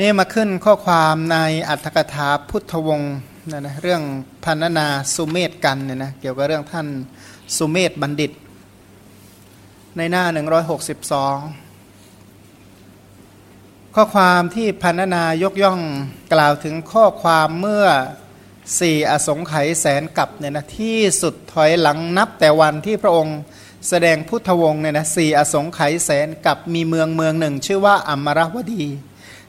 นี่มาขึ้นข้อความในอัตถกถาพุทธวงศ์นะนะเรื่องพันนาสุเมธกันเนี่ยนะเกี่ยวกับเรื่องท่านสุเมธบัณฑิต ในหน้า 162 ข้อความที่พันนายกย่องกล่าวถึงข้อความเมื่อสี่อสงไขยแสนกับเนี่ยนะที่สุดถอยหลังนับแต่วันที่พระองค์แสดงพุทธวงศ์เนี่ยนะสี่อสงไขยแสนกับมีเมืองเมืองหนึ่ง ชื่อว่าอมรวดี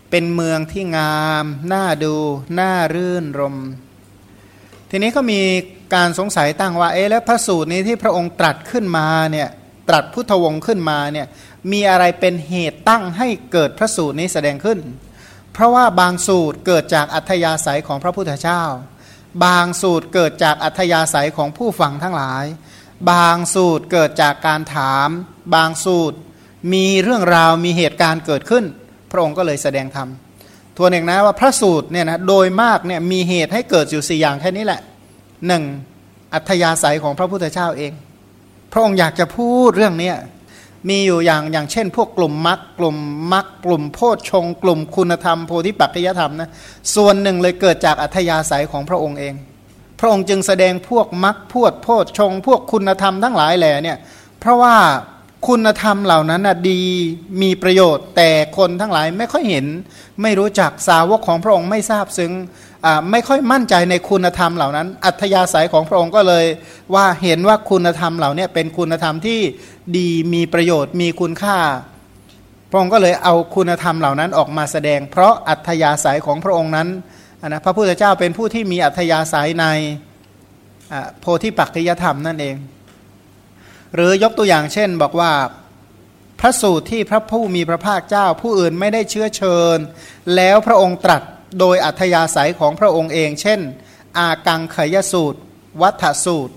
เป็นเมืองที่งามน่าดูน่ารื่นรม ทีนี้ก็มีการสงสัยตั้งว่าเอ๊ะแล้วพระสูตรนี้ที่พระองค์ตรัสขึ้นมาเนี่ยตรัสพุทธวงศ์ขึ้นมาเนี่ยมีอะไรเป็นเหตุตั้งให้เกิดพระสูตรนี้แสดงขึ้น เพราะว่าบางสูตรเกิดจากอัธยาศัยของพระพุทธเจ้า บางสูตรเกิดจากอัธยาศัยของผู้ฟังทั้งหลาย บางสูตรเกิดจากการถาม บางสูตรมีเรื่องราวมีเหตุการณ์เกิดขึ้น พระองค์ก็เลยแสดงธรรมทวนเองนะว่าพระสูตรเนี่ยนะโดยมากเนี่ยมีเหตุให้เกิดอยู่สี่อย่างแค่นี้แหละหนึ่งอัธยาศัยของพระพุทธเจ้าเอง พระองค์อยากจะพูดเรื่องเนี้ยมีอยู่อย่างอย่างเช่น พวกกลุ่มมรรคกลุ่มมรรคกลุ่มโพชฌงกลุ่มคุณธรรมโพธิปัจจยธรรมนะส่วนหนึ่งเลยเกิดจากอัธยาศัยของพระองค์เอง พระองค์จึงแสดงพวกมรรคพวดโพชฌงพวกคุณธรรมทั้งหลายแหล่เนี่ยเพราะว่า คุณธรรมเหล่านั้นนะดีมีประโยชน์ แต่คนทั้งหลายไม่ค่อยเห็น ไม่รู้จักสาวกของพระองค์ไม่ทราบซึ้งไม่ค่อยมั่นใจในคุณธรรมเหล่านั้น อัธยาศัยของพระองค์ก็เลย ว่าเห็นว่าคุณธรรมเหล่านี้เป็นคุณธรรมที่ดีมีประโยชน์มีคุณค่า พระองค์ก็เลยเอาคุณธรรมเหล่านั้นออกมาแสดง เพราะอัธยาศัยของพระองค์นั้นนะพระพุทธเจ้าเป็นผู้ที่มีอัธยาศัยในโพธิปักขิยธรรมนั่นเอง หรือยกตัวอย่างเช่นบอกว่าพระสูตรที่พระผู้มีพระภาคเจ้าผู้อื่นไม่ได้เชื้อเชิญ แล้วพระองค์ตรัสโดยอัธยาศัยของพระองค์เอง เช่น อากังขยสูตร วัฏสูตร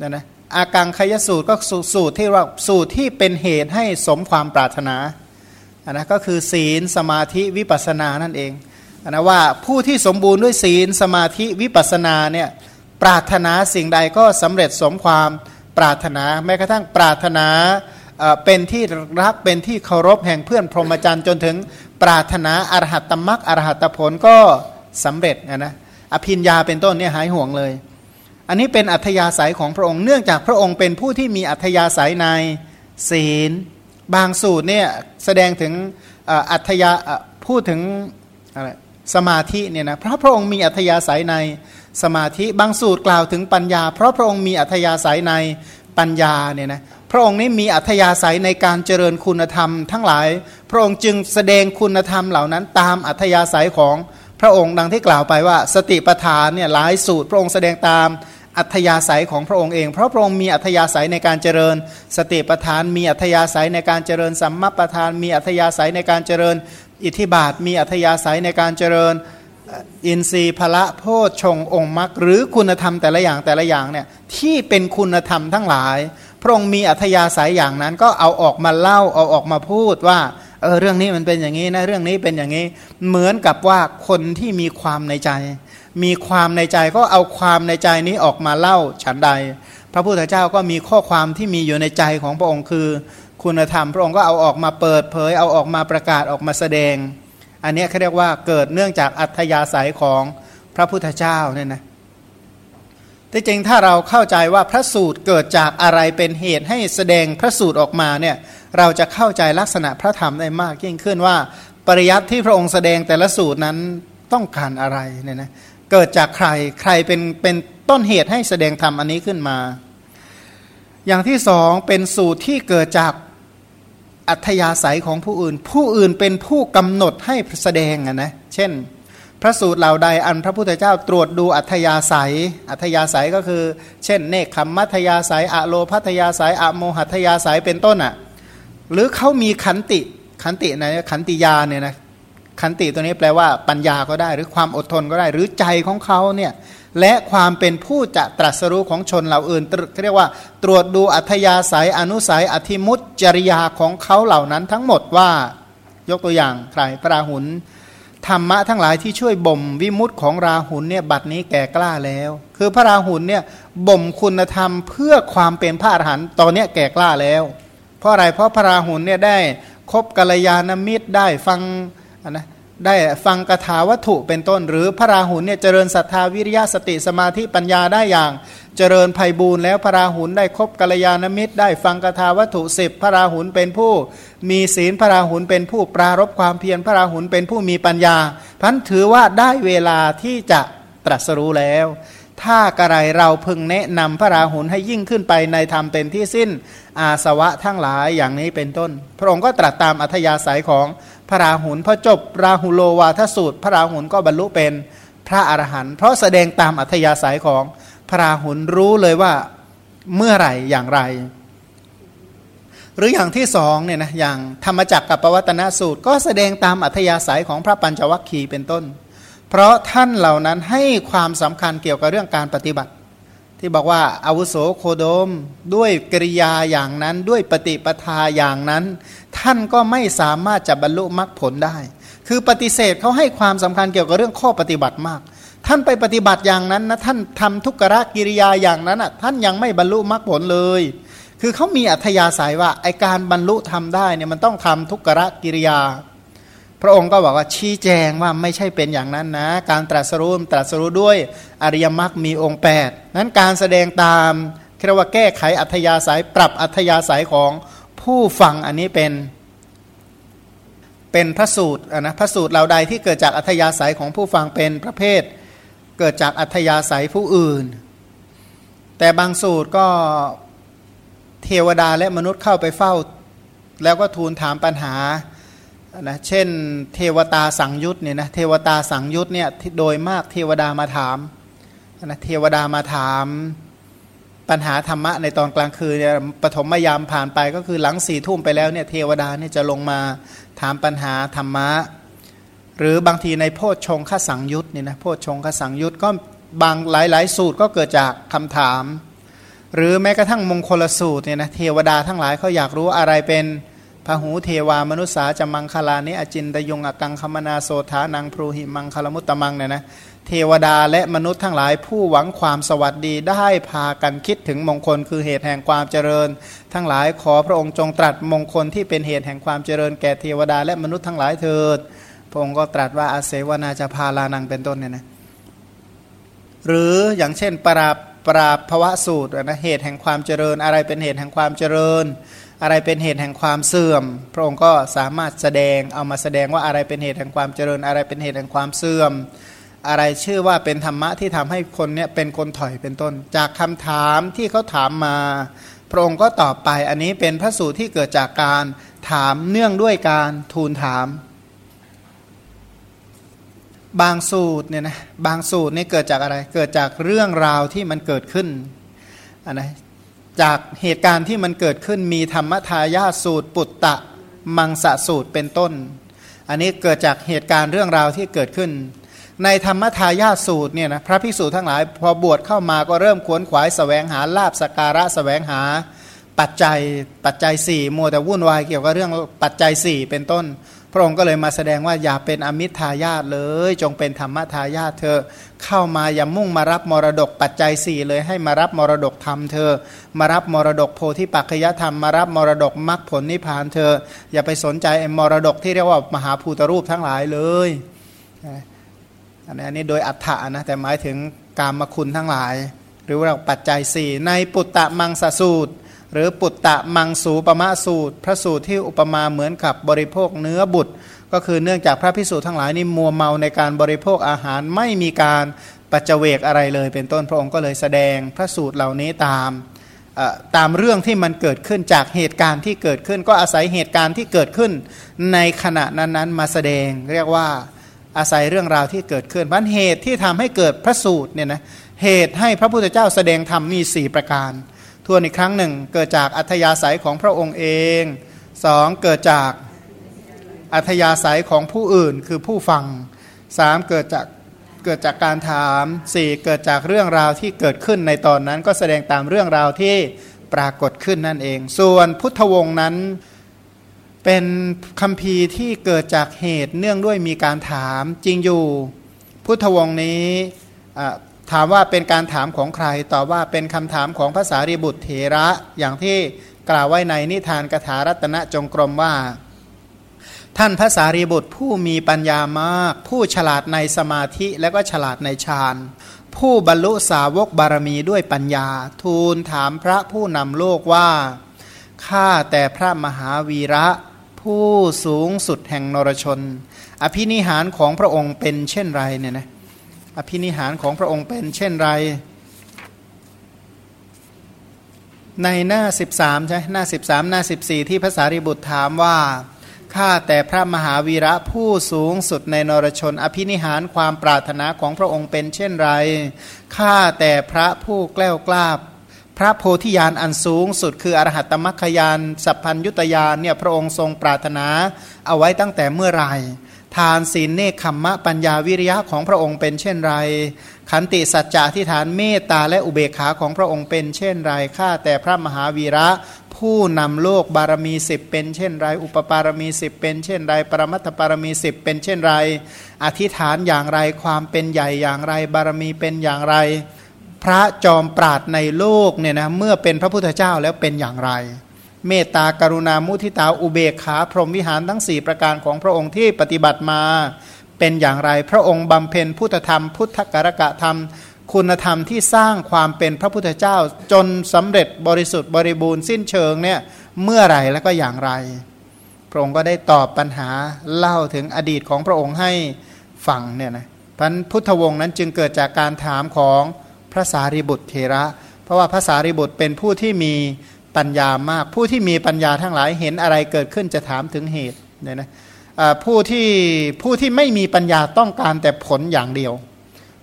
นะนะอากังขยสูตรก็สูตรที่ว่าสูตรที่เป็นเหตุให้สมความปรารถนาอันนะก็คือศีลสมาธิวิปัสสนานั่นเองอันนะว่าผู้ที่สมบูรณ์ด้วยศีลสมาธิวิปัสสนาเนี่ยปรารถนาสิ่งใดก็สำเร็จสมความป ปรารถนาแม้กระทั่งปรารถนาเป็นที่รักเป็นที่เคารพแห่งเพื่อนพรหมจรรย์จนถึงปรารถนาอรหัตตมรักอรหัตผลก็สำเร็จนะนะอภินยาเป็นต้นเนี่ยหายห่วงเลย อันนี้เป็นอัธยาศัยของพระองค์เนื่องจากพระองค์เป็นผู้ที่มีอัธยาศัยในศีล บางสูตรเนี่ยแสดงถึงอัธยาพูดถึงอะไรสมาธิเนี่ยนะเพราะพระองค์มีอัธยาศัยใน สมาธิบางสูตรกล่าวถึงปัญญา เพราะพระองค์มีอัธยาศัยในปัญญาเนี่ยนะพระองค์นี้มีอัธยาศัยในการเจริญคุณธรรมทั้งหลาย พระองค์จึงแสดงคุณธรรมเหล่านั้นตามอัธยาศัยของพระองค์ดังที่กล่าวไปว่า สติปัฏฐานเนี่ยหลายสูตร พระองค์แสดงตามอัธยาศัยของพระองค์เอง เพราะพระองค์มีอัธยาศัยในการเจริญ สติปัฏฐาน มีอัธยาศัยในการเจริญสัมมาปัฏฐาน มีอัธยาศัยในการเจริญ อิทธิบาท มีอัธยาศัยในการเจริญ อินทรีย์พละโพชฌงองค์มรรคหรือคุณธรรมแต่ละอย่างแต่ละอย่างเนี่ยที่เป็นคุณธรรมทั้งหลาย พระองค์มีอัธยาศัยอย่างนั้นก็เอาออกมาเล่าเอาออกมาพูดว่าเออเรื่องนี้มันเป็นอย่างนี้นะเรื่องนี้เป็นอย่างนี้ เหมือนกับว่าคนที่มีความในใจ มีความในใจก็เอาความในใจนี้ออกมาเล่าฉันใด พระพุทธเจ้าก็มีข้อความที่มีอยู่ในใจของพระองค์คือ คุณธรรมพระองค์ก็เอาออกมาเปิดเผยเอาออกมาประกาศออกมาแสดง อันนี้เขาเรียกว่าเกิดเนื่องจากอัธยาศัยของพระพุทธเจ้าเนี่ยนะที่จริงถ้าเราเข้าใจว่าพระสูตรเกิดจากอะไรเป็นเหตุให้แสดงพระสูตรออกมาเนี่ยเราจะเข้าใจลักษณะพระธรรมได้มากยิ่งขึ้นว่า ปริยัติที่พระองค์แสดงแต่ละสูตรนั้นต้องการอะไรเนี่ยนะเกิดจากใครใครเป็นเป็นต้นเหตุให้แสดงธรรมอันนี้ขึ้นมา อย่างที่สองเป็นสูตรที่เกิดจาก อัธยาศัยของผู้อื่น ผู้อื่นเป็นผู้กำหนดให้แสดงนะเช่น พระสูตรเหล่าใดอันพระพุทธเจ้าตรวจดูอัธยาศัย อัธยาศัยก็คือ เช่น เนคขมมัธยาศัยอะโลพัธยาศัยอะโมหัธยาศัยเป็นต้นอะหรือเขามีขันติขันติในขันติยาเนี่ยนะขันติตัวนี้แปลว่าปัญญาก็ได้ หรือความอดทนก็ได้ หรือใจของเขาเนี่ย และความเป็นผู้จะตรัสรู้ของชนเหล่าอื่นเรียกว่าตรวจดูอัธยาศัยอนุสัยอธิมุตจริยาของเขาเหล่านั้นทั้งหมดว่า ยกตัวอย่างใครพระราหุลธรรมะทั้งหลายที่ช่วยบ่มวิมุตของราหุลเนี่ยบัดนี้แก่กล้าแล้ว คือพระราหุลเนี่ยบ่มคุณธรรมเพื่อความเป็นพระอรหันต์ตอนนี้แก่กล้าแล้ว เพราะอะไรเพราะพระราหุลเนี่ยได้คบกัลยาณมิตรได้ฟังนะ ได้ฟังกถาวัตถุเป็นต้น หรือพระราหุลเนี่ยเจริญศรัทธาวิริยะสติสมาธิปัญญาได้อย่าง เจริญภัยบูรณ์แล้วพระราหุลได้คบกัลยาณมิตร ได้ฟังกถาวัตถุสิบพระราหุลเป็นผู้ มีศีลพระราหุลเป็นผู้ปรารบความเพียรพระราหุลเป็นผู้มีปัญญาพันถือว่าได้เวลาที่จะตรัสรู้แล้ว ถ้ากระไรเราพึงแนะนำพระราหุลให้ยิ่งขึ้นไปในธรรมเป็นที่สิ้นอาสวะทั้งหลายอย่างนี้เป็นต้น พระองค์ก็ตรัสตามอัธยาศัยของ พระราหุลพอจบราหุโลวาทสูตร พระราหุลก็บรรลุเป็นพระอรหันต์เพราะแสดงตามอัธยาศัยของพระราหุลรู้เลยว่าเมื่อไหร่อย่างไร หรืออย่างที่สองเนี่ยนะอย่างธรรมจักรกับปวัตนสูตร ก็แสดงตามอัธยาศัยของพระปัญจวัคคีย์เป็นต้น เพราะท่านเหล่านั้นให้ความสำคัญเกี่ยวกับเรื่องการปฏิบัติ ที่บอกว่าอาวุโสโคโดม ด้วยกริยาอย่างนั้นด้วยปฏิปทาอย่างนั้น ท่านก็ไม่สามารถจะบรรลุมรรคผลได้ คือปฏิเสธเขาให้ความสำคัญเกี่ยวกับเรื่องข้อปฏิบัติมาก ท่านไปปฏิบัติอย่างนั้นนะท่านทำทุกขะกิริยาอย่างนั้นอะท่านยังไม่บรรลุมรรคผลเลย คือเขามีอัธยาศัยว่าไอการบรรลุทำได้เนี่ยมันต้องทำทุกขะกิริยา พระองค์ก็บอกว่าชี้แจงว่าไม่ใช่เป็นอย่างนั้นนะ การตรัสรู้ตรัสรู้ด้วยอริยมรรคมีองค์8นั้นการแสดงตามเรียกว่าแก้ไขอัธยาศัยปรับอัธยาศัยของผู้ฟังอันนี้เป็น เป็นพระสูตรนะพระสูตรเหล่าใดที่เกิดจากอัธยาศัยของผู้ฟังเป็นประเภท เกิดจากอัธยาศัยผู้อื่น แต่บางสูตรก็เทวดาและมนุษย์เข้าไปเฝ้า แล้วก็ทูลถามปัญหานะเช่น เทวตาสังยุตเนี่ยนะเทวตาสังยุตเนี่ยโดยมากเทวดามาถามนะเทวดามาถามปัญหาธรรมะในตอนกลางคืนเนี่ยปฐมยามผ่านไปก็คือหลังสี่ทุ่มไปแล้วเนี่ยเทวดาเนี่ยจะลงมา ถามปัญหาธรรมะ หรือบางทีในโพชฌงคสังยุตเนี่ยนะโพชฌงคสังยุตก็บางหลายๆ สูตรก็เกิดจากคำถาม หรือแม้กระทั่งมงคลสูตรเนี่ยนะเทวดาทั้งหลายเขาอยากรู้อะไรเป็นพหูเทวามนุษสาจะมังคลานิอจินตยงอกังคมนาโสธานังพรูหิมังคลมุตตมังเนี่ยนะ เทวดาและมนุษย์ทั้งหลายผู้หวังความสวัสดีได้พากันคิดถึงมงคลคือเหตุแห่งความเจริญ ทั้งหลายขอพระองค์จงตรัสมงคลที่เป็นเหตุแห่งความเจริญแก่เทวดาและมนุษย์ทั้งหลายเถิด พระองค์ก็ตรัสว่าอาเสวนาจะพาลานังเป็นต้นเนี่ยนะหรืออย่างเช่นปราบปราบภวะสูตรนะเหตุแห่งความเจริญ อะไรเป็นเหตุแห่งความเจริญ อะไรเป็นเหตุแห่งความเสื่อม พระองค์ก็สามารถแสดงเอามาแสดงว่าอะไรเป็นเหตุแห่งความเจริญ อะไรเป็นเหตุแห่งความเสื่อม อะไรชื่อว่าเป็นธรรมะที่ทำให้คนเนี้ยเป็นคนถอยเป็นต้น จากคำถามที่เขาถามมา พระองค์ก็ตอบไปอันนี้เป็นพระสูตรที่เกิดจากการถามเนื่องด้วยการทูลถาม บางสูตรเนี่ยนะบางสูตรนี่เกิดจากอะไรเกิดจากเรื่องราวที่มันเกิดขึ้นอันนะจากเหตุการณ์ที่มันเกิดขึ้นมีธรรมทายาสูตร ปุตตะมังสะสูตรเป็นต้น อันนี้เกิดจากเหตุการณ์เรื่องราวที่เกิดขึ้น ในธรรมทายาสูตรเนี่ยนะพระภิกษุทั้งหลาย พอบวชเข้ามาก็เริ่มขวนขวายสแสวงหาลาบสการะสแสวงหา ปัจจัยปัจจัยสี่มัวแต่วุ่นวายเกี่ยวกับเรื่องปัจจัยสี่เป็นต้น พระองค์ก็เลยมาแสดงว่าอย่าเป็นอมิตรทายาทเลย จงเป็นธรรมทายาทเธอเข้ามาอย่ามุ่งมารับมรดกปัจจัยสี่เลยให้มารับมรดกธรรมเธอ มารับมรดกโพธิปัจจยธรรมมารับมรดกมรรคผลนิพพานเธอ อย่าไปสนใจมรดกที่เรียกว่ามหาภูตรูปทั้งหลายเลย อันนี้โดยอัฏฐะนะแต่หมายถึงกามคุณทั้งหลาย หรือว่าปัจจัยสี่ในปุตตะมังสสูตร หรือปุตตะมังสูปมะสูตร พระสูตรที่อุปมาเหมือนกับบริโภคเนื้อบุตร ก็คือเนื่องจากพระพิสูจน์ทั้งหลายนี่มัวเมาในการบริโภคอาหารไม่มีการปัจเจกอะไรเลย เป็นต้นพระองค์ก็เลยแสดงพระสูตรเหล่านี้ตามตามเรื่องที่มันเกิดขึ้นจากเหตุการณ์ที่เกิดขึ้น ก็อาศัยเหตุการณ์ที่เกิดขึ้นในขณะนั้นๆมาแสดงเรียกว่า อาศัยเรื่องราวที่เกิดขึ้นพันเหตุที่ทำให้เกิดพระสูตรเนี่ยนะเหตุให้พระพุทธเจ้าแสดงธรรมมี 4 ประการ ทวนอีกครั้งหนึ่งเกิดจากอัธยาศัยของพระองค์เองสองเกิดจากอัธยาศัยของผู้อื่นคือผู้ฟังสามเกิดจากเกิดจากการถามสี่เกิดจากเรื่องราวที่เกิดขึ้นในตอนนั้นก็แสดงตามเรื่องราวที่ปรากฏขึ้นนั่นเอง ส่วนพุทธวงศ์นั้น เป็นคำพีที่เกิดจากเหตุเนื่องด้วยมีการถามจริงอยู่ พุทธวงศ์นี้ถามว่าเป็นการถามของใครตอบว่าเป็นคำถามของภาษารีบุตรเถระอย่างที่กล่าวไว้ในนิทานกถารัตนจงกรมว่า ท่านพระสารีบุตรผู้มีปัญญามาก ผู้ฉลาดในสมาธิและก็ฉลาดในฌานผู้บรรลุสาวกบารมีด้วยปัญญา ทูลถามพระผู้นำโลกว่าข้าแต่พระมหาวีระ ผู้สูงสุดแห่งนรชน อภินิหารของพระองค์เป็นเช่นไรเนี่ยนะอภินิหารของพระองค์เป็นเช่นไร ในหน้า 13ใช่หน้า 13 หน้า 14 ที่ภาษาริบุตรถามว่าข้าแต่พระมหาวีระผู้สูงสุดในนรชน อภินิหารความปรารถนาของพระองค์เป็นเช่นไรข้าแต่พระผู้แกล้วกล้า พระโพธิญาณอันสูงสุดคืออรหัตตมัคคยานสัพพัญยุตยานเนี่ยพระองค์ทรงปรารถนาเอาไว้ตั้งแต่เมื่อไรทานศีลเนคขมมะปัญญาวิริยะของพระองค์เป็นเช่นไร ขันติสัจจะที่ฐานเมตตาและอุเบกขาของพระองค์เป็นเช่นไรข้าแต่พระมหาวีระ ผู้นำโลกบารมีสิบเป็นเช่นไร อุปปารมีสิบเป็นเช่นไร ปรมัตถปารมีสิบเป็นเช่นไร อธิษฐานอย่างไรความเป็นใหญ่อย่างไร บารมีเป็นอย่างไร พระจอมปราดในโลกเนี่ยนะเมื่อเป็นพระพุทธเจ้าแล้วเป็นอย่างไร เมตตากรุณามุทิตาอุเบกขาพรหมวิหารทั้งสี่ประการของพระองค์ที่ปฏิบัติมาเป็นอย่างไร พระองค์บำเพ็ญพุทธธรรม พุทธกรกะธรรม คุณธรรมที่สร้างความเป็นพระพุทธเจ้า จนสำเร็จบริสุทธิ์บริบูรณ์สิ้นเชิงเนี่ยเมื่อไรแล้วก็อย่างไร พระองค์ก็ได้ตอบปัญหาเล่าถึงอดีตของพระองค์ให้ฟังเนี่ยนะพันพุทธวงศ์นั้นจึงเกิดจากการถามของ ระสารีบุตรเทระ เพราะว่าพระสารีบุตรเป็นผู้ที่มีปัญญามาก ผู้ที่มีปัญญาทั้งหลายเห็นอะไรเกิดขึ้นจะถามถึงเหตุเนี่ยนะผู้ที่ผู้ที่ไม่มีปัญญาต้องการแต่ผลอย่างเดียว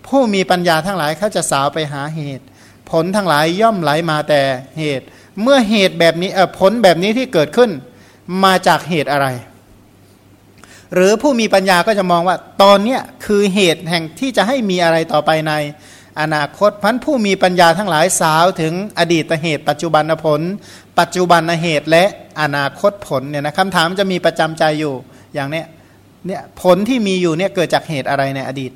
ผู้มีปัญญาทั้งหลายเขาจะสาวไปหาเหตุ ผลทั้งหลายย่อมไหลมาแต่เหตุ เมื่อเหตุแบบนี้ผลแบบนี้ที่เกิดขึ้นมาจากเหตุอะไร หรือผู้มีปัญญาก็จะมองว่าตอนนี้คือเหตุแห่งที่จะให้มีอะไรต่อไปใน อนาคตพันผู้มีปัญญาทั้งหลายสาวถึงอดีตเหตุ ปัจจุบันผล ปัจจุบันเหตุและอนาคตผลเนี่ยนะคำถามจะมีประจำใจอยู่อย่างเนี้ยเนี่ยผลที่มีอยู่เนี่ยเกิดจากเหตุอะไรในอดีต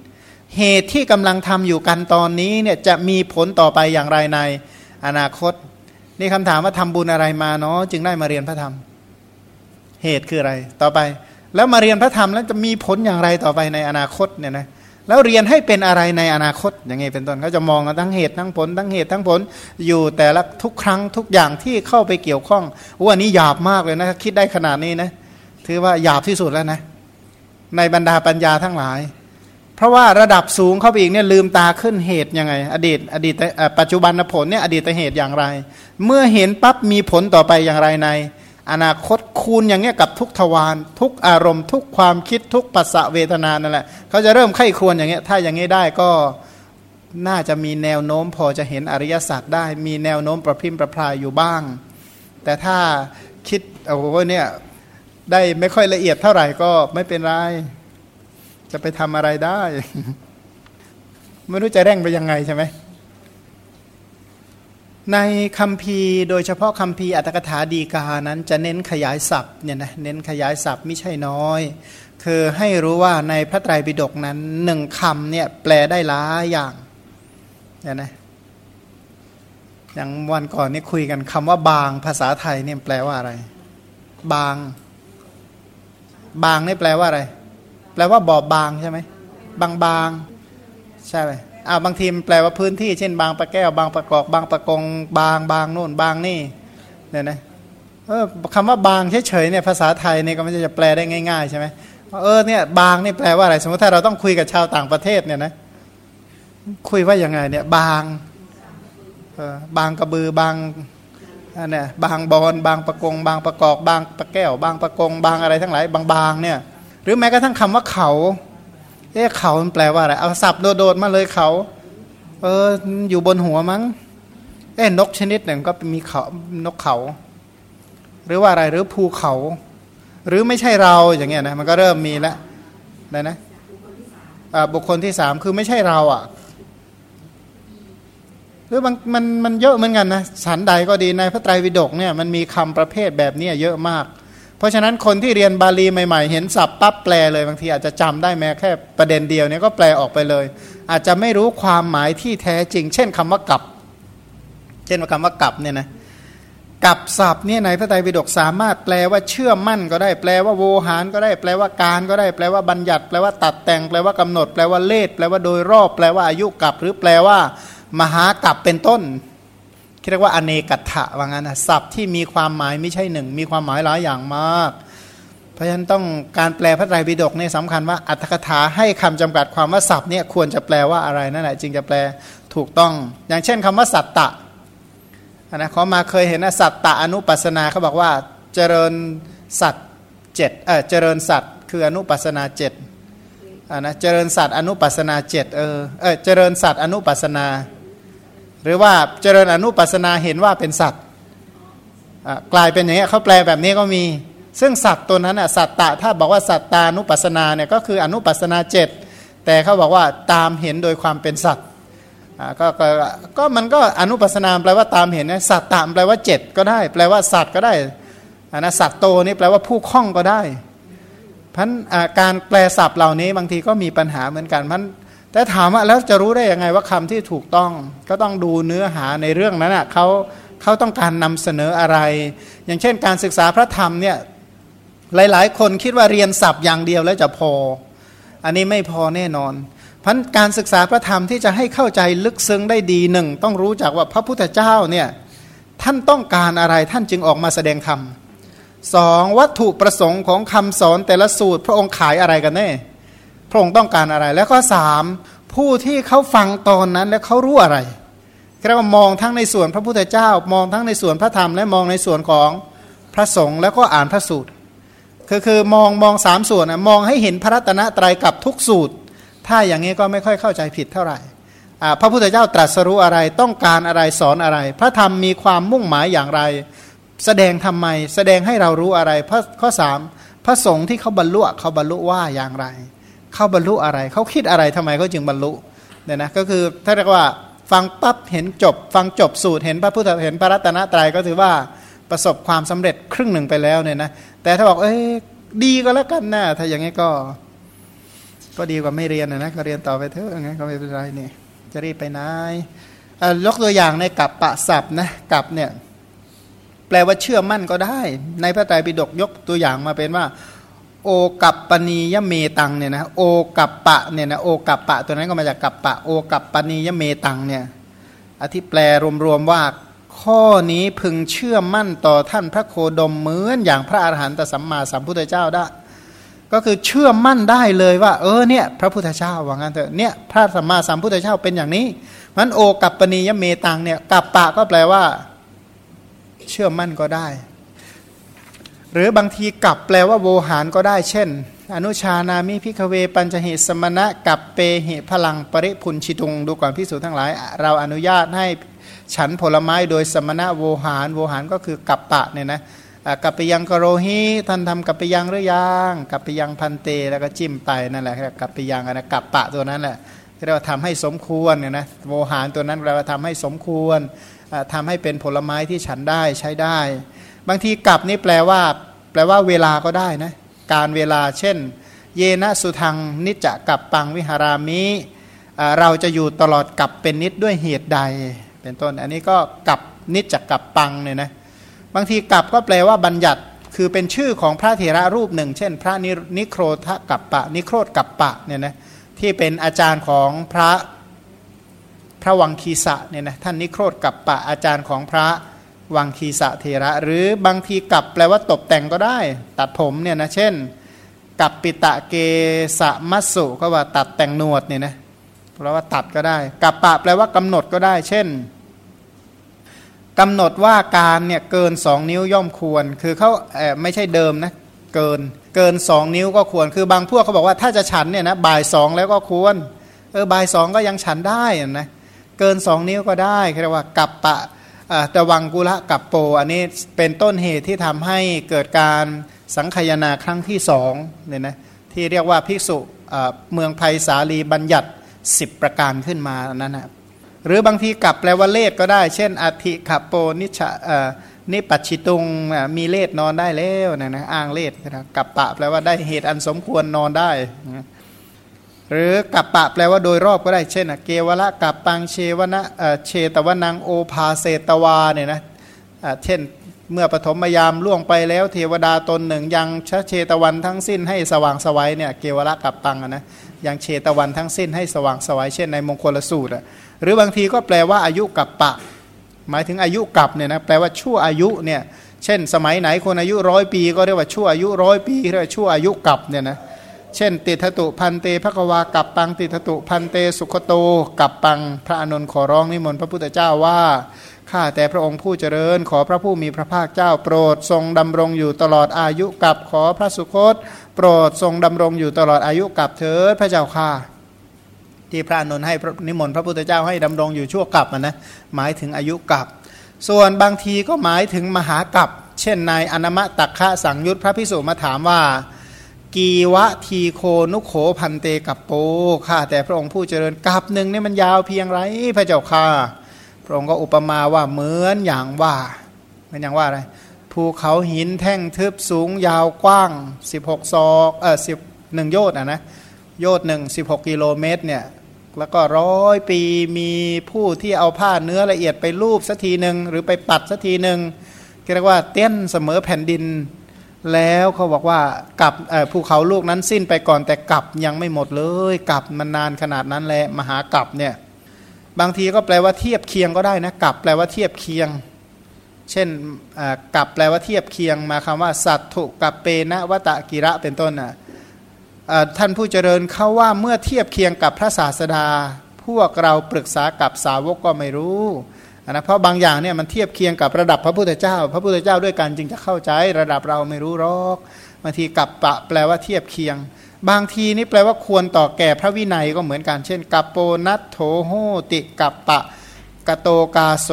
เหตุที่กำลังทำอยู่กันตอนนี้เนี่ยจะมีผลต่อไปอย่างไรในอนาคต นี่คำถามว่าทำบุญอะไรมาเนาะจึงได้มาเรียนพระธรรม เหตุคืออะไรต่อไป แล้วมาเรียนพระธรรมแล้วจะมีผลอย่างไรต่อไปในอนาคตเนี่ยนะ แล้วเรียนให้เป็นอะไรในอนาคตอย่างนี้เป็นต้นเขาจะมองกันทั้งเหตุทั้งผลทั้งเหตุทั้งผลอยู่แต่ละทุกครั้งทุกอย่างที่เข้าไปเกี่ยวข้องว่านี้หยาบมากเลยนะคิดได้ขนาดนี้นะถือว่าหยาบที่สุดแล้วนะในบรรดาปัญญาทั้งหลาย เพราะว่าระดับสูงเข้าไปอีกเนี่ยลืมตาขึ้นเหตุยังไง อดีต อดีตปัจจุบันผลเนี่ยอดีตเหตุอย่างไร เมื่อเห็นปั๊บมีผลต่อไปอย่างไรใน อนาคตคูณอย่างเงี้ยกับทุกทวารทุกอารมณ์ ทุกความคิดทุกปัสสะเวทนานั่นแหละเขาจะเริ่มไข้ควรอย่างเงี้ยถ้าอย่างงี้ได้ก็น่าจะมีแนวโน้มพอจะเห็นอริยสัจได้ มีแนวโน้มประพิมพ์ประพรายอยู่บ้าง แต่ถ้าคิดโอ้โหเนี่ยได้ไม่ค่อยละเอียดเท่าไหร่ก็ไม่เป็นไร จะไปทำอะไรได้ ไม่รู้จะแร่งไปยังไงใช่ไหม ในคำพีโดยเฉพาะคำพีอัตถกถาดีกานั้นจะเน้นขยายศัพท์เนี่ยนะเน้นขยายศัพท์ไม่ใช่น้อย คือให้รู้ว่าในพระไตรปิฎกนั้นหนึ่งคำเนี่ยแปลได้หลายอย่างเนี่ยนะอย่างวันก่อนนี่คุยกันคำว่าบางภาษาไทยเนี่ยแปลว่าอะไร บาง บางนี่แปลว่าอะไร แปลว่าบอบบางใช่ไหมบางบางใช่ไหม อาบางทีมแปลว่าพื้นที่เช่นบางปะแก้วบางประกอบบางประกงบางบางโน่นบางนี่เนี่ยนะเออคำว่าบางเฉยๆเนี่ยภาษาไทยเนี่ยก็ไม่จะแปลได้ง่ายๆใช่ไหมเออเนี่ยบางนี่แปลว่าอะไร สมมติถ้าเราต้องคุยกับชาวต่างประเทศเนี่ยนะคุยว่ายังไงเนี่ยบางเออบางกระบือบางเนี่ยบางบอลบางประกง บางประกอบบางประแก้ว บางประกง บางอะไรทั้งหลายบางๆเนี่ยหรือแม้กระทั่งคำว่าเขา เอ๊ะเขามันแปลว่าอะไร เอาสับโดดๆมาเลยเขา เออ อยู่บนหัวมั้ง เอ๊ะนกชนิดหนึ่งก็มีเขา นกเขา หรือว่าอะไร หรือภูเขา หรือไม่ใช่เราอย่างเงี้ยนะ มันก็เริ่มมีแล้วนะนะบุคคลที่สามคือไม่ใช่เราอะ หรือบางมันมันเยอะเหมือนกันนะสันใดก็ดีในพระไตรปิฎกเนี่ยมันมีคำประเภทแบบนี้เยอะมาก เพราะฉะนั้นคนที่เรียนบาลีใหม่ๆ เห็นศัพท์ปั๊บแปลเลยบางทีอาจจะจำได้แม้แค่ประเด็นเดียวเนี่ยก็แปลออกไปเลย อาจจะไม่รู้ความหมายที่แท้จริง เช่นคำว่ากับ เช่นคำว่ากับเนี่ยนะกับศัพท์เนี่ยในพระไตรปิฎกสามารถแปลว่าเชื่อมั่นก็ได้ แปลว่าโวหารก็ได้ แปลว่าการก็ได้ แปลว่าบัญญัติ แปลว่าตัดแต่ง แปลว่ากำหนด แปลว่าเลทแปลว่าโดยรอบ แปลว่าอายุกับ หรือแปลว่า มหากับเป็นต้น เรียกว่าอเนกัตถะว่างั้นนะศัพท์ที่มีความหมายไม่ใช่หนึ่ง มีความหมายหลายอย่างมาก เพราะฉะนั้นต้องการแปลพระไตรปิฎกเนี่ยสำคัญว่าอัตถกถาให้คำจำกัดความว่าศัพท์เนี่ยควรจะแปลว่าอะไรนั่นแหละจึงจะแปลถูกต้อง อย่างเช่นคำว่าสัตตะนะเขามาเคยเห็นนะสัตตะอนุปัสนาเขาบอกว่าเจริญสัตว์เจ็ดเออเจริญสัตว์คืออนุปัสนาเจ็ดอ่านะเจริญสัตว์อนุปัสนาเจ็ดเออเออเจริญสัตว์อนุปัสนา หรือว่าเจริญอนุปัสนาเห็นว่าเป็นสัตว์กลายเป็นอย่างนี้เขาแปลแบบนี้ก็มี ซึ่งสัตว์ตัวนั้นอะสัตตะถ้าบอกว่าสัตตานุปัสนาเนี่ยก็คืออนุปัสนาเจ็ดแต่เขาบอกว่าตามเห็นโดยความเป็นสัตว์ก็ก็ก็มันก็อนุปัสนาแปลว่าตามเห็นนะสัตตามแปลว่าเจ็ดก็ได้ แปลว่าสัตว์ก็ได้นนะสัตว์โตนี่แปลว่าผู้คล่องก็ได้พันการแปลศัพท์เหล่านี้บางทีก็มีปัญหาเหมือนกันพัน แต่ถามว่าแล้วจะรู้ได้ยังไงว่าคำที่ถูกต้อง ก็ต้องดูเนื้อหาในเรื่องนั้นอะเขาเขาต้องการนำเสนออะไร อย่างเช่น การศึกษาพระธรรมเนี่ยหลายๆ คนคิดว่าเรียนศัพท์อย่างเดียวแล้วจะพอ อันนี้ไม่พอแน่นอนพันการศึกษาพระธรรมที่จะให้เข้าใจลึกซึ้งได้ดีหนึ่งต้องรู้จักว่าพระพุทธเจ้าเนี่ยท่านต้องการอะไรท่านจึงออกมาแสดงธรรมสองวัตถุประสงค์ของคำสอนแต่ละสูตรพระองค์ขายอะไรกันแน่ พระองค์ต้องการอะไร แล้วก็สามผู้ที่เขาฟังตอนนั้นแล้วเขารู้อะไรเรียกว่ามองทั้งในส่วนพระพุทธเจ้า มองทั้งในส่วนพระธรรมและมองในส่วนของพระสงฆ์แล้วก็อ่านพระสูตรคือคือมองมองสามส่วนนะมองให้เห็นพระรัตนตรัยกับทุกสูตร ถ้าอย่างนี้ก็ไม่ค่อยเข้าใจผิดเท่าไหร่พระพุทธเจ้าตรัสรู้อะไรต้องการอะไรสอนอะไร พระธรรมมีความมุ่งหมายอย่างไร แสดงทำไม แสดงให้เรารู้อะไรข้อสามพระสงฆ์ที่เขาบรรลุเขาบรรลุว่าอย่างไร เขาบรรลุอะไร เขาคิดอะไรทำไมเขาจึงบรรลุเนี่ยนะก็คือถ้าเรียกว่าฟังปั๊บเห็นจบ ฟังจบสูตรเห็นพระพุทธเห็นพระรัตนตรัยก็ถือว่าประสบความสำเร็จครึ่งหนึ่งไปแล้วเนี่ยนะแต่ถ้าบอกเอ้ยดีก็แล้วกันนะถ้าอย่างนี้ก็ ก็ดีกว่าไม่เรียนนะก็เรียนต่อไปเถอะงั้นก็ไม่เป็นไรนี่จะรีบไปไหนยกตัวอย่างในกับปะศัพท์นะกับเนี่ยแปลว่าเชื่อมั่นก็ได้ ในพระไตรปิฎกยกตัวอย่างมาเป็นว่า โอกับปณียเมตังเนี่ยนะโอกับปะเนี่ยนะโอกับปะตัวนั้นก็มาจากกับปะโอกับปณียเมตังเนี่ยอธิแปลรวมๆว่า ข้อนี้พึงเชื่อมั่นต่อท่านพระโคดมเหมือนอย่างพระอาหารหันตสัมมาสัมพุทธเจ้าได้ ก็คือเชื่อมั่นได้เลยว่า เออเนี่ยพระพุทธเจ้าว่างั้นเถอะเนี่ยพระสัมมาสัมพุทธเจ้าเป็นอย่างนี้มันโอกับปณียเมตังเนี่ยกับปะก็แปลว่า เชื่อมั่นก็ได้ หรือบางทีกลับแปลว่าโวหารก็ได้เช่น อนุชานามิพิกเวปัญจเหสมณะกับเปเหพลังปริพุนชิตุงดูก่อนพิสูจน์ทั้งหลาย เราอนุญาตให้ฉันผลไม้โดยสมณะโวหารโวหารก็คือกับปะเนี่ยนะกับไปยังกโรหิท่านทำกับไปยังหรือยังกับไปยังพันเตแล้วก็จิ้มไปนั่นแหละกับไปยังนะกับปะตัวนั้นแหละเรียกว่าทำให้สมควรเนี่ยนะโวหารตัวนั้นแปลว่าทำให้สมควรทำให้เป็นผลไม้ที่ฉันได้ใช้ได้ บางทีกลับนี่แปลว่า แปลว่าเวลาก็ได้นะการเวลาเช่น เยนะสุทังนิจกับปังวิหารามิเราจะอยู่ตลอดกับเป็นนิดด้วยเหตุใด เป็นต้น อันนี้ก็กับนิจกับปังเนี่ยนะบางทีกับก็แปลว่าบัญญัติคือเป็นชื่อของพระเถระรูปหนึ่ง เช่น พระนิโครทกับปะ นิโครธกับปะเนี่ยนะที่เป็นอาจารย์ของพระพระวังคีสะเนี่ยนะท่านนิโครธกับปะอาจารย์ของพระ วังคีสะเถระ หรือบางทีกับแปลว่าตกแต่งก็ได้ ตัดผมเนี่ยนะเช่น กับปิตะเกสะมัสสุก็ว่าตัดแต่งหนวดเนี่ยนะแปลว่าตัดก็ได้ กับปะแปลว่ากำหนดก็ได้ เช่นกำหนดว่าการเนี่ยเกินสองนิ้วย่อมควร คือเขาเออไม่ใช่เดิมนะเกินเกินสองนิ้วก็ควร คือบางพวกเขาบอกว่าถ้าจะฉันเนี่ยนะบ่ายสองแล้วก็ควรเออบ่ายสองก็ยังฉันได้นะเกินสองนิ้วก็ได้เรียกว่ากับปะ ตะวังกุละกับโป อันนี้เป็นต้นเหตุที่ทำให้เกิดการสังคยนาครั้งที่สองเนี่ยนะที่เรียกว่าภิกษุเมืองไผ่สาลีบัญญัติ 10 ประการขึ้นมานั้นนะหรือบางทีกลับแปลว่าเลดก็ได้ เช่นอธิขับโปนิชะนิปัชิตุงมีเลดนอนได้แล้วนะนะอ้างเลดนะกับปะแปลว่าได้เหตุอันสมควรนอนได้ หรือกับปะแปลว่าโดยรอบก็ได้เช่นเกวละกับปังเชวนะเชตวนังโอภาเซตวาเนี่ยนะเช่นเมื่อปฐมยามล่วงไปแล้วเทวดาตนหนึ่ง ยังชะเชตวันทั้งสิ้นให้สว่างสวัยเนี่ยเกวรกับปังนะยังเชตวันทั้งสิ้นให้สว่างสวัยเช่นในมงคลสูตรหรือบางทีก็แปลว่าอายุกับปะ หมายถึงอายุกับเนี่ยนะแปลว่าชั่วอายุเนี่ยเช่น สมัยไหนคนอายุร้อยปี ก็เรียกว่าชั่วอายุร้อยปีเรียกว่าชั่วอายุกับเนี่ยนะ เช่น ติทตุพันเตภควากับปังติทตุพันเตสุขโตกับปังพระอนุนขอร้องนิมนต์พระพุทธเจ้าว่าข้าแต่พระองค์ผู้เจริญขอพระผู้มีพระภาคเจ้าโปรดทรงดำรงอยู่ตลอดอายุกับขอพระสุคต โปรดทรงดำรงอยู่ตลอดอายุกับเถิดพระเจ้าค่ะ ที่พระอนุนให้นิมนต์พระพุทธเจ้าให้ดำรงอยู่ชั่วกับนะหมายถึงอายุกับ ส่วนบางทีก็หมายถึงมหากับ เช่นนายอนมะตักขะสังยุตพระพิสุมาถามว่า กีวะทีโคนุโขพันเตกับโปข้าแต่พระองค์ผู้เจริญกับหนึ่งนี่มันยาวเพียงไรพระเจ้าค่ะพระองค์ก็อุปมาว่าเหมือนอย่างว่าเหมือนอย่างว่าอะไรภูเขาหินแท่งทึบสูงยาวกว้าง 16 ซอกเออสิบหนึ่งโยชน์นะนะโยชน์หนึ่งสิบหกกิโลเมตรเนี่ยแล้วก็ร้อยปีมีผู้ที่เอาผ้าเนื้อละเอียดไปรูปสักทีหนึ่งหรือไปปัดสักทีหนึ่งเรียกว่าเต้นเสมอแผ่นดิน แล้วเขาบอกว่ากับภูเขาลูกนั้นสิ้นไปก่อนแต่กับยังไม่หมดเลยกับมันนานขนาดนั้นแหละมหากับเนี่ยบางทีก็แปลว่าเทียบเคียงก็ได้นะกับแปลว่าเทียบเคียง เช่นกับแปลว่าเทียบเคียงมาคำว่า สัตถุกับเปนะวตะกิระเป็นต้นนะท่านผู้เจริญเขาว่าเมื่อเทียบเคียงกับพระศาสดา พวกเราปรึกษากับสาวกก็ไม่รู้ นะเพราะบางอย่างเนี่ยมันเทียบเคียงกับระดับพระพุทธเจ้า พระพุทธเจ้าด้วยกันจึงจะเข้าใจระดับเราไม่รู้หรอกบางทีกับปะแปลว่าเทียบเคียง บางทีนี่แปลว่าควรต่อแก่พระวินัยก็เหมือนกันเช่นกัปโปนัตโถโหติกับปะกโตกาโส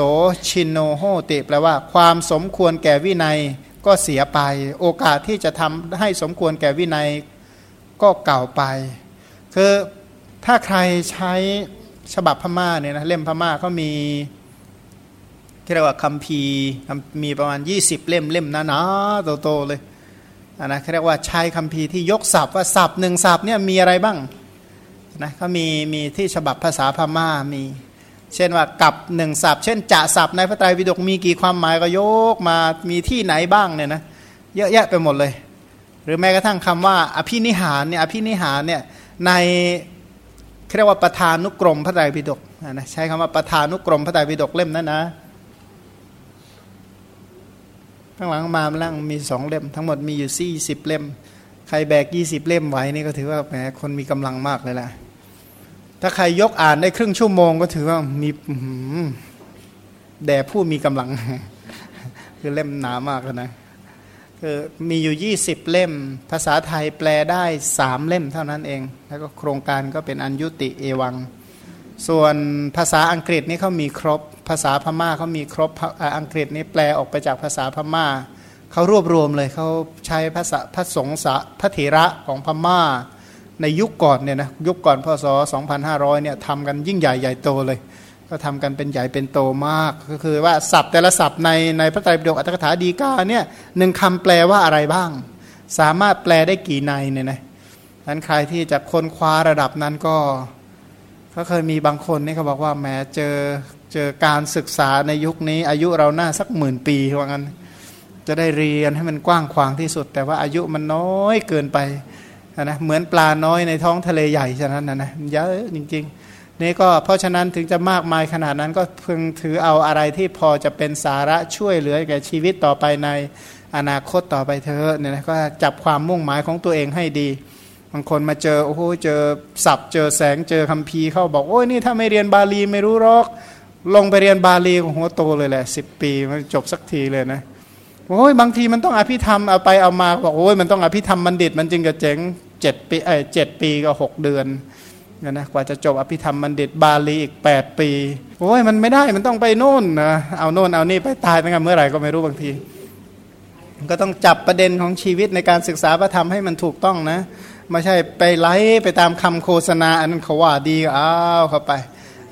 ชินโนโหติแปลว่า ความสมควรแก่วินัยก็เสียไป โอกาสที่จะทำให้สมควรแก่วินัยก็เก่าไป คือถ้าใครใช้ฉบับพม่าเนี่ยนะเล่มพม่าเขามี เรียกว่าคัมภีร์มีประมาณ 20 เล่มเล่มหนาๆโตๆเลยนะเรียกว่าใช้คัมภีร์ที่ยกศัพท์ว่าศัพท์หนึ่งศัพท์เนี่ยมีอะไรบ้างนะเขามีมีที่ฉบับภาษาพม่ามี เช่นว่ากับหนึ่งศัพท์ เช่นจะศัพท์ในพระไตรปิฎกมีกี่ความหมายก็ยกมามีที่ไหนบ้างเนี่ยนะเยอะแยะไปหมดเลย หรือแม้กระทั่งคำว่าอภินิหารเนี่ยอภินิหารเนี่ยในเรียกว่าประธานุกรมพระไตรปิฎกนะใช้คำว่าประธานุกรมพระไตรปิฎกเล่มนั้นนะ ข้างหลังมาล่างมีสองเล่ม ทั้งหมดมีอยู่สี่สิบเล่ม ใครแบกยี่สิบเล่มไหวนี่ก็ถือว่าแหมคนมีกำลังมากเลยแหละถ้าใครยกอ่านได้ครึ่งชั่วโมงก็ถือว่ามีแด่ผู้มีกำลัง คือเล่มหนามากนะคือมีอยู่ยี่สิบเล่ม ภาษาไทยแปลได้สามเล่มเท่านั้นเอง แล้วก็โครงการก็เป็นอัญยุติเอวัง ส่วนภาษาอังกฤษนี่เขามีครบ ภาษาพม่าเขามีครบอังกฤษนี่แปลออกไปจากภาษาพม่าเขารวบรวมเลยเขาใช้ภาษาพระสงฆ์พระเถระของพม่า ในยุคก่อนเนี่ยนะยุคก่อนพศ 2500 เนี่ยทำกันยิ่งใหญ่ใหญ่โตเลย ก็ทำกันเป็นใหญ่เป็นโตมาก ก็คือว่าศัพท์แต่ละศัพท์ในในพระไตรปิฎกอัตถกถาดีกาเนี่ยหนึ่งคำแปลว่าอะไรบ้าง สามารถแปลได้กี่ในเนี่ยนะนั้นใครที่จะค้นคว้าระดับนั้นก็ก็เคยมีบางคนนี่เขาบอกว่าแม้เจอ เจอการศึกษาในยุคนี้ อายุเราหน้าสักหมื่นปีว่างั้น จะได้เรียนให้มันกว้างขวางที่สุด แต่ว่าอายุมันน้อยเกินไปนะเหมือนปลาน้อยในท้องทะเลใหญ่ฉะนั้นนะนะเยอะจริง ๆ นี่ก็เพราะฉะนั้นถึงจะมากมายขนาดนั้นก็เพิ่งถือเอาอะไรที่พอจะเป็นสาระช่วยเหลือแก่ชีวิตต่อไปในอนาคตต่อไปเธอเนี่ยนะก็จับความมุ่งหมายของตัวเองให้ดีบางคนมาเจอโอ้โหเจอศัพท์เจอแสงเจอคัมภีร์เข้าบอกโอ้ยนี่ถ้าไม่เรียนบาลีไม่รู้หรอก ลงไปเรียนบาลีหัวโตเลยแหละสิบปีมันจบสักทีเลยนะโอ้ยบางทีมันต้องอภิธรรมเอาไปเอามาบอกโอ้ยมันต้องอภิธรรมบัณฑิต มันจึงจะเจ๋งเจ็ดปีเออเจ็ดปีก็หกเดือนนะนะกว่าจะจบอภิธรรมบัณฑิตบาลีอีกแปดปีโอ้ยมันไม่ได้มันต้องไปโน่นนะเอาโน่นเอานี่ไปตายตั้งแต่เมื่อไหร่ก็ไม่รู้บางที ก็ต้องจับประเด็นของชีวิตในการศึกษาพระธรรมให้มันถูกต้องนะไม่ใช่ไปไล่ไปตามคำโฆษณาอันนั้นเขาว่าดีอ้าวเข้าไป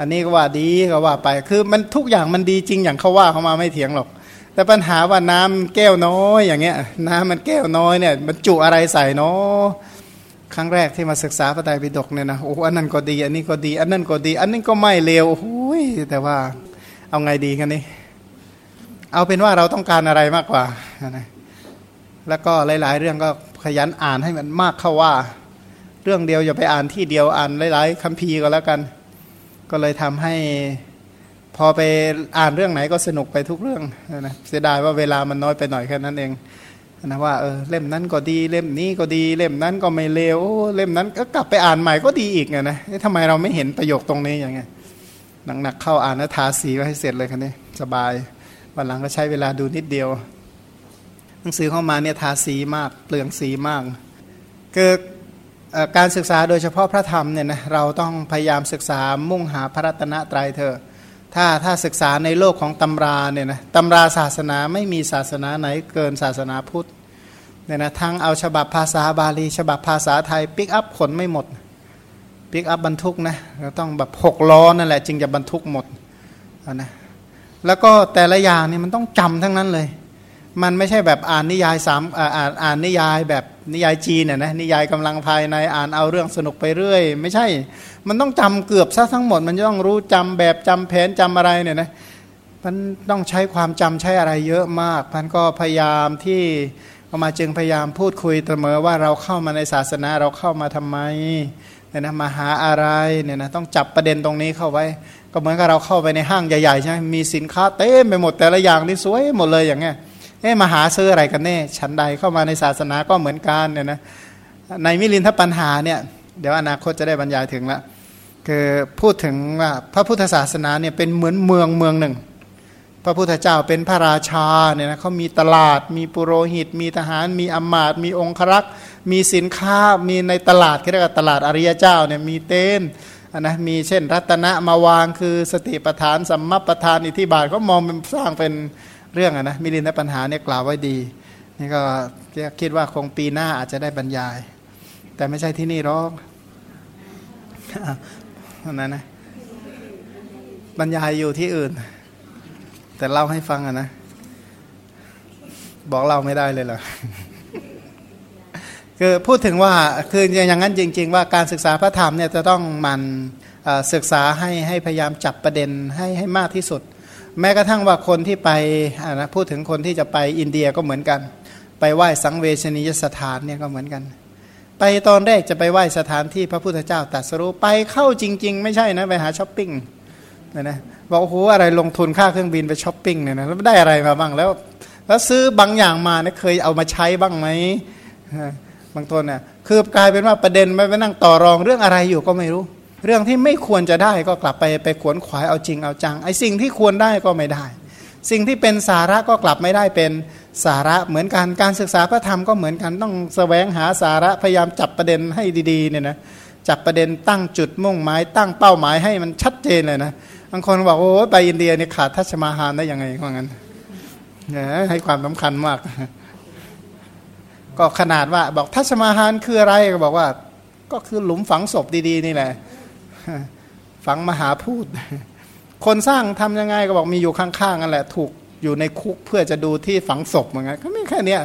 อันนี้ก็ว่าดีก็ว่าไป คือมันทุกอย่างมันดีจริงอย่างเขาว่าเขามาไม่เถียงหรอก แต่ปัญหาว่าน้ำแก้วน้อยอย่างเงี้ย น้ำมันแก้วน้อยเนี่ยมันจุอะไรใส่เนาะครั้งแรกที่มาศึกษาพระไตรปิฎกเนี่ยนะโอ้อันนั้นก็ดี อันนี้ก็ดี อันนั้นก็ดี อันนี้ก็ไม่เลวโอ้ยแต่ว่าเอาไงดีกันนี่เอาเป็นว่าเราต้องการอะไรมากกว่านะแล้วก็หลาย ๆ เรื่องก็ขยันอ่านให้มันมากเข้าว่า เรื่องเดียวอย่าไปอ่านที่เดียวอ่านหลาย ๆคัมภีร์ก็แล้วกัน ก็เลยทำให้พอไปอ่านเรื่องไหนก็สนุกไปทุกเรื่องนะเสียดายว่าเวลามันน้อยไปหน่อยแค่นั้นเองนะว่าเออเล่มนั้นก็ดีเล่มนี้ก็ดีเล่มนั้นก็ไม่เลวเล่มนั้นก็กลับไปอ่านใหม่ก็ดีอีกไงนะทำไมเราไม่เห็นประโยคตรงนี้อย่างไงหนักๆเข้าอ่านแล้วทาสีไว้ให้เสร็จเลยคันนี้สบายวันหลังก็ใช้เวลาดูนิดเดียว หนังสือเข้ามาเนี่ยทาสีมากเปลืองสีมากเกิด การศึกษาโดยเฉพาะพระธรรมเนี่ยนะเราต้องพยายามศึกษามุ่งหาพระรัตนตรัยเถอะถ้าถ้าศึกษาในโลกของตำราเนี่ยนะตำราศาสนาไม่มีศาสนาไหนเกินศาสนาพุทธเนี่ยนะทั้งเอาฉบับภาษาบาลี ฉบับภาษาไทยปิกอัพขนไม่หมดปิกอัพบรรทุกนะเราต้องแบบหกล้อนั่นแหละจึงจะบรรทุกหมดนะแล้วก็แต่ละอย่างเนี่ยมันต้องจำทั้งนั้นเลย มันไม่ใช่แบบอ่านนิยายสามอ่านอ่านนิยายแบบนิยายจีนน่ยนะนิยายกำลังภายในอ่านเอาเรื่องสนุกไปเรื่อย ไม่ใช่ มันต้องจำเกือบซะทั้งหมด มันต้องรู้จำแบบจำแผนจำอะไรเนี่ยนะมันต้องใช้ความจำใช้อะไรเยอะมากพันก็พยายามที่ออมาจึงพยายามพูดคุยเสมอว่าเราเข้ามาในศาสนาเราเข้ามาทำไมเนี่ยนะมาหาอะไรเนี่ยนะต้องจับประเด็นตรงนี้เข้าไว้ ก็เหมือนกับเราเข้าไปในห้างใหญ่ๆใช่ไหมมีสินค้าเต็มไปหมดแต่ละอย่างนี่สวยหมดเลยอย่างเงี้ย เอ๊ะมาหาซื้ออะไรกันแน่ชั้นใดเข้ามาในศาสนาก็เหมือนกันเนี่ยนะในมิลินทปัญหาเนี่ยเดี๋ยวอนาคตจะได้บรรยายถึงละคือพูดถึงว่าพระพุทธศาสนาเนี่ยเป็นเหมือนเมืองเมืองหนึ่ง พระพุทธเจ้าเป็นพระราชาเนี่ยนะเขามีตลาด มีปุโรหิต มีทหาร มีอมาตมีองครักษ์มีสินค้ามีในตลาดเรียกว่าตลาดอริยเจ้าเนี่ยมีเต้นนะมีเช่นรัตนะมาวางคือสติปทานสัมมาปทานอิทิบาทก็มองเป็นสร้างเป็น เรื่องอะนะมิลินในปัญหาเนี่ยกล่าวไว้ดีนี่ก็คิดว่าคงปีหน้าอาจจะได้บรรยาย แต่ไม่ใช่ที่นี่หรอกนั่นนะบรรยายอยู่ที่อื่น แต่เล่าให้ฟังอะนะ บอกเล่าไม่ได้เลยเหรอคือพูดถึงว่าคืออย่างนั้นจริง ๆ ว่าการศึกษาพระธรรมเนี่ยจะต้องมันศึกษาให้ให้พยายามจับประเด็นให้ให้มากที่สุด แม้กระทั่งว่าคนที่ไปนะพูดถึงคนที่จะไปอินเดียก็เหมือนกัน ไปไหว้สังเวชนียสถานเนี่ยก็เหมือนกัน ไปตอนแรกจะไปไหว้สถานที่พระพุทธเจ้าตรัสรู้ไปเข้าจริง ๆ ไม่ใช่นะไปหาช้อปปิ้งนะนะบอกโอ้โหอะไรลงทุนค่าเครื่องบินไปช้อปปิ้งเนี่ยนะแล้วได้อะไรมาบ้างแล้ว แล้วซื้อบางอย่างมาเนี่ยเคยเอามาใช้บ้างไหมบางตัวเนี่ยคือกลายเป็นว่าประเด็นไม่ไปนั่งต่อรองเรื่องอะไรอยู่ก็ไม่รู้ เรื่องที่ไม่ควรจะได้ก็กลับไปไปขวนขวายเอาจริงเอาจังไอ้สิ่งที่ควรได้ก็ไม่ได้ สิ่งที่เป็นสาระก็กลับไม่ได้เป็นสาระเหมือนกันการศึกษาพระธรรมก็เหมือนกันต้องแสวงหาสาระพยายามจับประเด็นให้ดีๆเนี่ยนะจับประเด็นตั้งจุดมุ่งหมายตั้งเป้าหมายให้มันชัดเจนเลยนะบางคนบอกโอ้ไปอินเดียเนี่ยขาดทัชมาฮานได้ยังไงว่างั้นให้ความสำคัญมาก ก็ขนาดว่าบอกทัชมาฮานคืออะไรก็บอกว่า ก็คือหลุมฝังศพดีๆนี่แหละ ฝังมหาพูด คนสร้างทำยังไงก็บอกมีอยู่ข้างๆนั่นแหละ ถูกอยู่ในคุกเพื่อจะดูที่ฝังศพเหมือนกันก็ไม่แค่นี้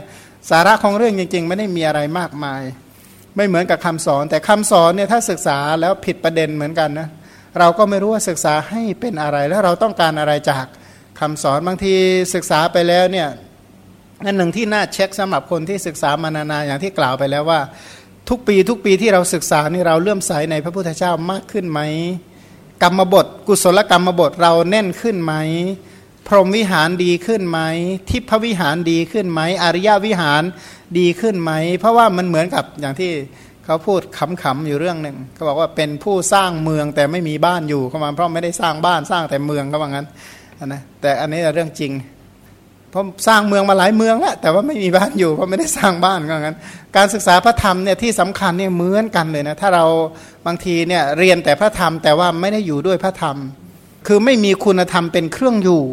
สาระของเรื่องจริง ๆ ไม่ได้มีอะไรมากมาย ไม่เหมือนกับคำสอน แต่คำสอนเนี่ยถ้าศึกษาแล้วผิดประเด็นเหมือนกันนะเราก็ไม่รู้ว่าศึกษาให้เป็นอะไรแล้วเราต้องการอะไรจากคำสอนบางทีศึกษาไปแล้วเนี่ยนั่นหนึ่งที่น่าเช็คสำหรับคนที่ศึกษามานานๆอย่างที่กล่าวไปแล้วว่า ทุกปีทุกปีที่เราศึกษานี่เราเลื่อมใสในพระพุทธเจ้ามากขึ้นไหม กรรมบท กุศลกรรมบทเราแน่นขึ้นไหม พรหมวิหารดีขึ้นไหม ทิพวิหารดีขึ้นไหม อริยวิหารดีขึ้นไหม เพราะว่ามันเหมือนกับอย่างที่เขาพูดขำๆอยู่เรื่องหนึ่งเขาบอกว่าเป็นผู้สร้างเมืองแต่ไม่มีบ้านอยู่เขามาเพราะไม่ได้สร้างบ้านสร้างแต่เมืองเขาว่างั้นนะแต่อันนี้เรื่องจริง เพราะสร้างเมืองมาหลายเมืองแล้วแต่ว่าไม่มีบ้านอยู่เพราะไม่ได้สร้างบ้านก็งั้น การศึกษาพระธรรมเนี่ยที่สำคัญเนี่ยเหมือนกันเลยนะถ้าเราบางทีเนี่ยเรียนแต่พระธรรมแต่ว่าไม่ได้อยู่ด้วยพระธรรม คือไม่มีคุณธรรมเป็นเครื่องอยู่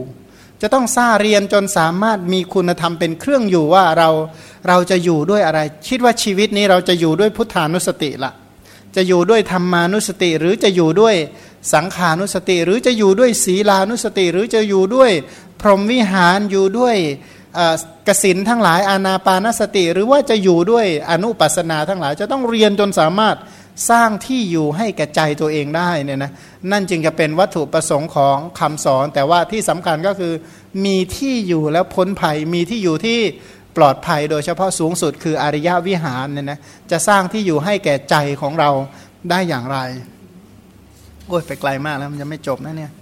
จะต้องสร้างเรียนจนสามารถมีคุณธรรมเป็นเครื่องอยู่ว่าเราเราจะอยู่ด้วยอะไร คิดว่าชีวิตนี้เราจะอยู่ด้วยพุทธานุสติละจะอยู่ด้วยธรรมานุสติ หรือจะอยู่ด้วยสังขานุสติ หรือจะอยู่ด้วยศีลานุสติ หรือจะอยู่ด้วย รหมวิหารอยู่ด้วยกสินทั้งหลายอานาปานสติ หรือว่าจะอยู่ด้วยอนุปัสนาทั้งหลาย จะต้องเรียนจนสามารถสร้างที่อยู่ให้แก่ใจตัวเองได้เนี่ยนะนั่นจึงจะเป็นวัตถุประสงค์ของคำสอน แต่ว่าที่สำคัญก็คือ มีที่อยู่แล้วพ้นภัย มีที่อยู่ที่ปลอดภัย โดยเฉพาะสูงสุดคืออริยวิหารเนี่ยนะจะสร้างที่อยู่ให้แก่ใจของเราได้อย่างไร โอ้ยไปไกลมากแล้วมันจะไม่จบนะเนี่ย